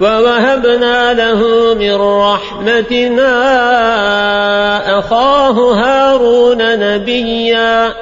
ووهبنا له من رحمتنا أخاه هارون نبيا.